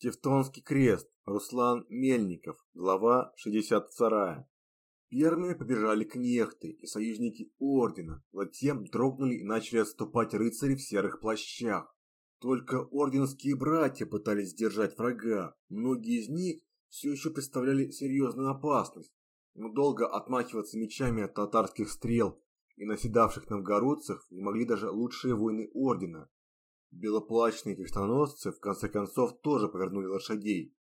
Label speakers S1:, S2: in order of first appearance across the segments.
S1: Тевтонский крест. Руслан Мельников. Глава 62. Первыми побежали кнехты и союзники ордена, затем дрогнули и начали отступать рыцари в серых плащах. Только орденские братья пытались сдержать врага. Многие из них все еще представляли серьезную опасность, но долго отмахиваться мечами от татарских стрел и наседавших новгородцев не могли даже лучшие воины ордена. Белоплачные крестоносцы в конце концов тоже повернули лошадей.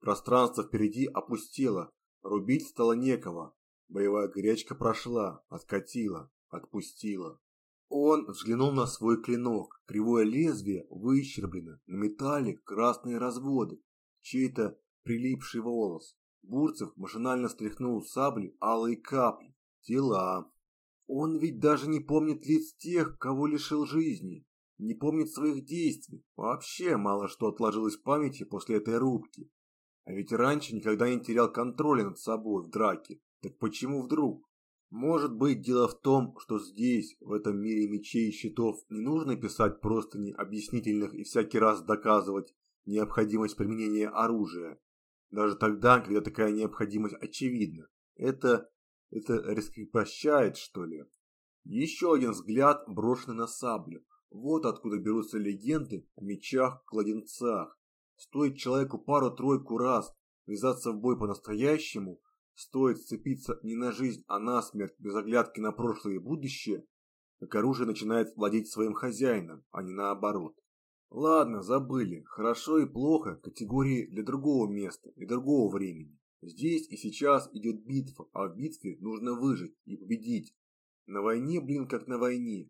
S1: Пространство впереди опустело, рубить стало некого. Боевая горячка прошла, откатила, отпустила. Он взглянул на свой клинок. Кривое лезвие выщерблено, на металле красные разводы. Чей-то прилипший волос. Бурцев машинально стряхнул сабли алые капли. Тела. Он ведь даже не помнит лиц тех, кого лишил жизни не помнит своих действий. Вообще мало что отложилось в памяти после этой рубки. А ведь раньше никогда не терял контроля над собой в драке. Так почему вдруг? Может быть, дело в том, что здесь, в этом мире мечей и щитов, не нужно писать просто необъяснительных и всякий раз доказывать необходимость применения оружия. Даже тогда, когда такая необходимость очевидна. Это... это раскрепощает, что ли? Еще один взгляд, брошенный на саблю. Вот откуда берутся легенды о мечах-кладенцах. Стоит человеку пару-тройку раз ввязаться в бой по-настоящему, стоит сцепиться не на жизнь, а на смерть, без оглядки на прошлое и будущее, как оружие начинает владеть своим хозяином, а не наоборот. Ладно, забыли. Хорошо и плохо – категории для другого места и другого времени. Здесь и сейчас идет битва, а в битве нужно выжить и победить. На войне, блин, как на войне.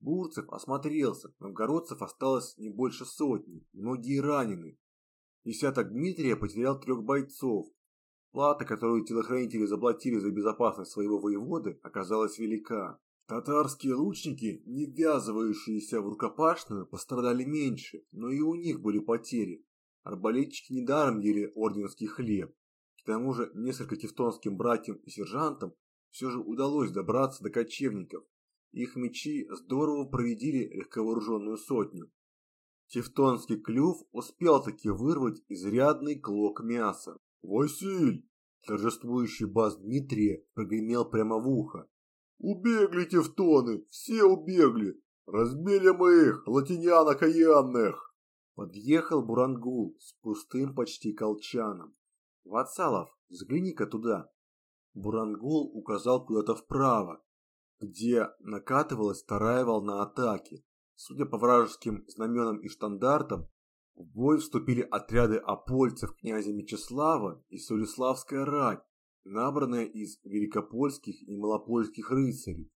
S1: Бурцев осмотрелся, новгородцев осталось не больше сотни, многие ранены. Десяток Дмитрия потерял трех бойцов. Плата, которую телохранители заплатили за безопасность своего воеводы, оказалась велика. Татарские лучники, не ввязывающиеся в рукопашную, пострадали меньше, но и у них были потери. Арбалетчики недаром ели орденский хлеб. К тому же несколько тевтонским братьям и сержантам все же удалось добраться до кочевников, их мечи здорово проведили легковооруженную сотню. Тевтонский клюв успел таки вырвать изрядный клок мяса. «Василь!» – торжествующий бас Дмитрия прогремел прямо в ухо. «Убегли тевтоны! Все убегли! Разбили мы их, латинян окаянных!» Подъехал Бурангул с пустым почти колчаном. «Вацалов, взгляни-ка туда!» Бурангул указал куда-то вправо, где накатывалась вторая волна атаки. Судя по вражеским знаменам и штандартам, в бой вступили отряды опольцев князя Мечислава и Солиславская рать, набранная из великопольских и малопольских рыцарей.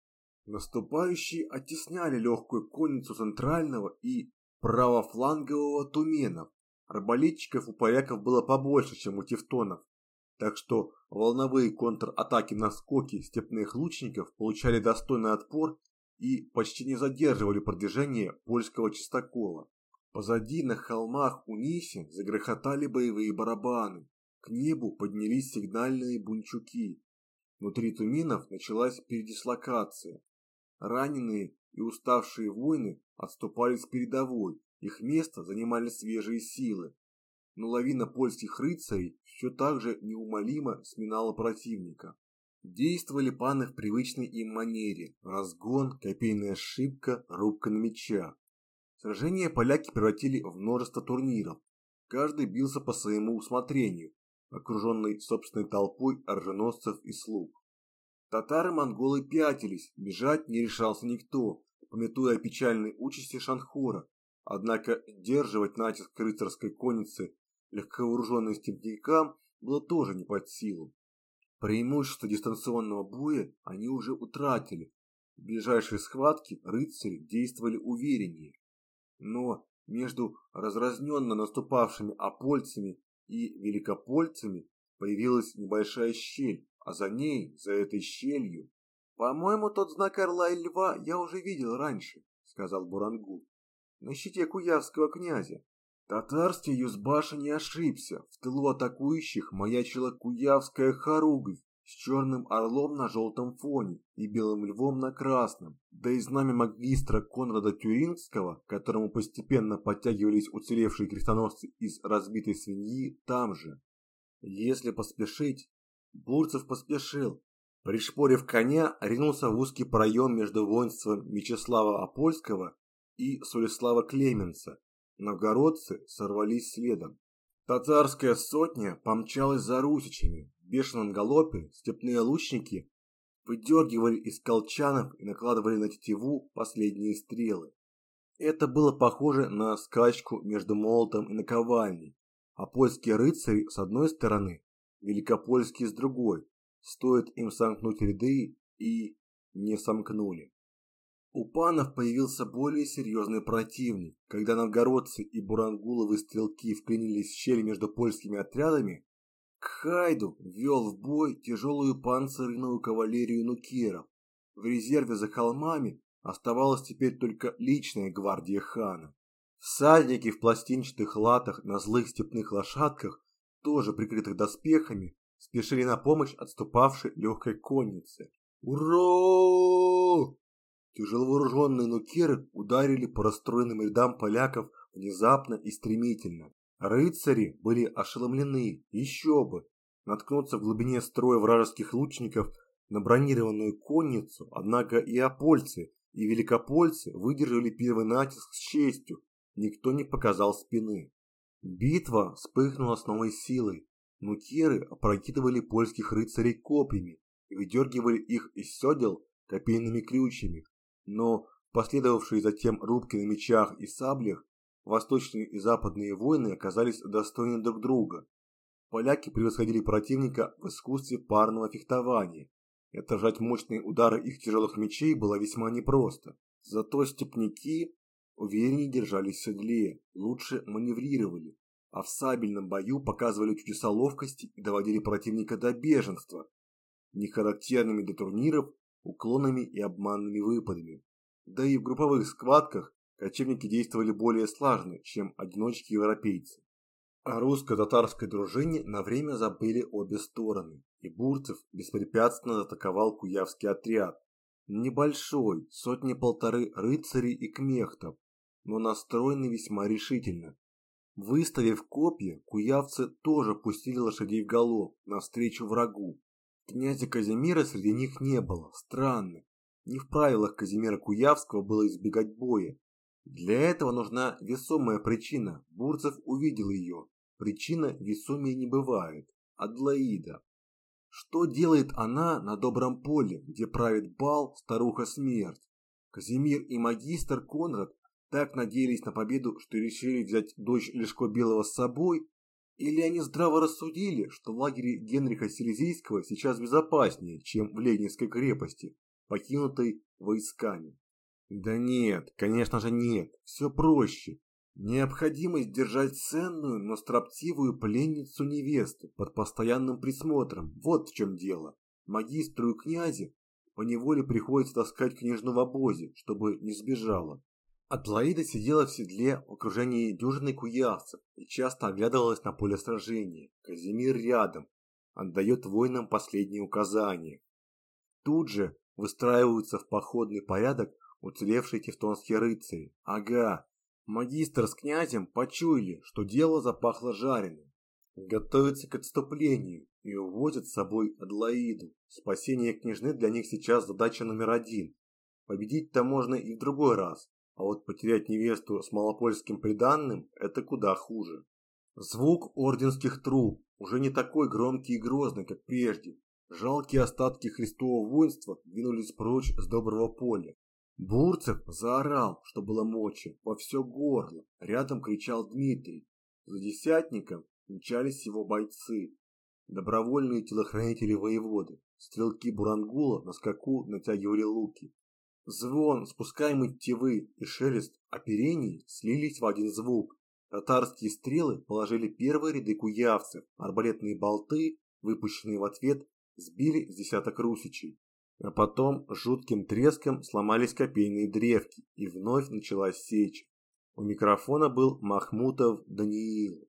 S1: Наступающие оттесняли легкую конницу центрального и правофлангового туменов. Арбалетчиков у поляков было побольше, чем у тевтонов, так что волновые контратаки на скоки степных лучников получали достойный отпор и почти не задерживали продвижение польского чистокола. Позади на холмах Униси загрохотали боевые барабаны. К небу поднялись сигнальные бунчуки. Внутри туминов началась передислокация. Раненые и уставшие воины отступали с передовой, их место занимали свежие силы. Но лавина польских рыцарей все так же неумолимо сминала противника. Действовали паны в привычной им манере. Разгон, копейная ошибка, рубка на мечах. Сражения поляки превратили в множество турниров. Каждый бился по своему усмотрению, окруженный собственной толпой оруженосцев и слуг. Татары-монголы пятились, бежать не решался никто, пометуя о печальной участи Шанхора. Однако держивать натиск рыцарской конницы легковооруженным степнякам было тоже не под силу. Преимущество дистанционного боя они уже утратили. В ближайшей схватке рыцари действовали увереннее. Но между разразненно наступавшими опольцами и великопольцами появилась небольшая щель, а за ней, за этой щелью... «По-моему, тот знак орла и льва я уже видел раньше», — сказал Бурангул. «На щите куявского князя. Татарский юзбаша не ошибся. В тылу атакующих маячила куявская хоругвь. с черным орлом на желтом фоне и белым львом на красном, да и знамя магистра Конрада Тюрингского, к которому постепенно подтягивались уцелевшие крестоносцы из разбитой свиньи, там же. Если поспешить, Бурцев поспешил. Пришпорив коня, ринулся в узкий проем между воинством Мечислава Апольского и Сулеслава Клеменца. Новгородцы сорвались следом. Татарская сотня помчалась за русичами. В бешеном галопе степные лучники выдергивали из колчанов и накладывали на тетиву последние стрелы. Это было похоже на скачку между молотом и наковальней, а польские рыцари с одной стороны, великопольские с другой. Стоит им сомкнуть ряды и не сомкнули. У панов появился более серьезный противник. Когда новгородцы и бурангуловые стрелки вклинились в щель между польскими отрядами, Кхайду ввел в бой тяжелую панцирную кавалерию нукеров. В резерве за холмами оставалась теперь только личная гвардия хана. Всадники в пластинчатых латах на злых степных лошадках, тоже прикрытых доспехами, спешили на помощь отступавшей легкой коннице. «Ура!» Тяжеловооруженные нукеры ударили по расстроенным рядам поляков внезапно и стремительно. Рыцари были ошеломлены, еще бы. Наткнуться в глубине строя вражеских лучников на бронированную конницу, однако и опольцы, и великопольцы выдержали первый натиск с честью, никто не показал спины. Битва вспыхнула с новой силой. Нукеры опрокидывали польских рыцарей копьями и выдергивали их из седел копейными крючьями, но последовавшие затем рубки на мечах и саблях, восточные и западные воины оказались достойны друг друга. Поляки превосходили противника в искусстве парного фехтования. И отражать мощные удары их тяжелых мечей было весьма непросто. Зато степняки увереннее держались в седле, лучше маневрировали, а в сабельном бою показывали чудеса ловкости и доводили противника до беженства. Нехарактерными для турниров уклонами и обманными выпадами. Да и в групповых схватках кочевники действовали более слаженно, чем одиночки-европейцы. О русско-татарской дружине на время забыли обе стороны, и Бурцев беспрепятственно атаковал Куявский отряд. Небольшой, сотни-полторы рыцарей и кмехтов, но настроенный весьма решительно. Выставив копья, куявцы тоже пустили лошадей в галоп навстречу врагу, Князя Казимира среди них не было. Странно. Не в правилах Казимира Куявского было избегать боя. Для этого нужна весомая причина. Бурцев увидел ее. Причина весомее не бывает. Адлаида. Что делает она на добром поле, где правит бал старуха смерть? Казимир и магистр Конрад так надеялись на победу, что решили взять дочь Лешко Белого с собой или они здраво рассудили, что в лагере Генриха Силезийского сейчас безопаснее, чем в Ленинской крепости, покинутой войсками? Да нет, конечно же нет, все проще. Необходимость держать ценную, но строптивую пленницу невесту под постоянным присмотром, вот в чем дело. Магистру и князе поневоле приходится таскать княжну в обозе, чтобы не сбежала. Атлаида сидела в седле в окружении дюжины куявцев и часто оглядывалась на поле сражения. Казимир рядом, отдает воинам последние указания. Тут же выстраиваются в походный порядок уцелевшие тевтонские рыцари. Ага, магистр с князем почуяли, что дело запахло жареным. Готовятся к отступлению и увозят с собой Адлаиду. Спасение княжны для них сейчас задача номер один. Победить-то можно и в другой раз, а вот потерять невесту с малопольским приданным – это куда хуже. Звук орденских труб уже не такой громкий и грозный, как прежде. Жалкие остатки христового воинства двинулись прочь с доброго поля. Бурцев заорал, что было мочи, во все горло. Рядом кричал Дмитрий. За десятником мчались его бойцы. Добровольные телохранители воеводы. Стрелки Бурангула на скаку натягивали луки. Звон спускаемой тевы и шелест оперений слились в один звук. Татарские стрелы положили первые ряды куявцев, арбалетные болты, выпущенные в ответ, сбили с десяток русичей. А потом жутким треском сломались копейные древки, и вновь началась сеча. У микрофона был Махмутов Даниил.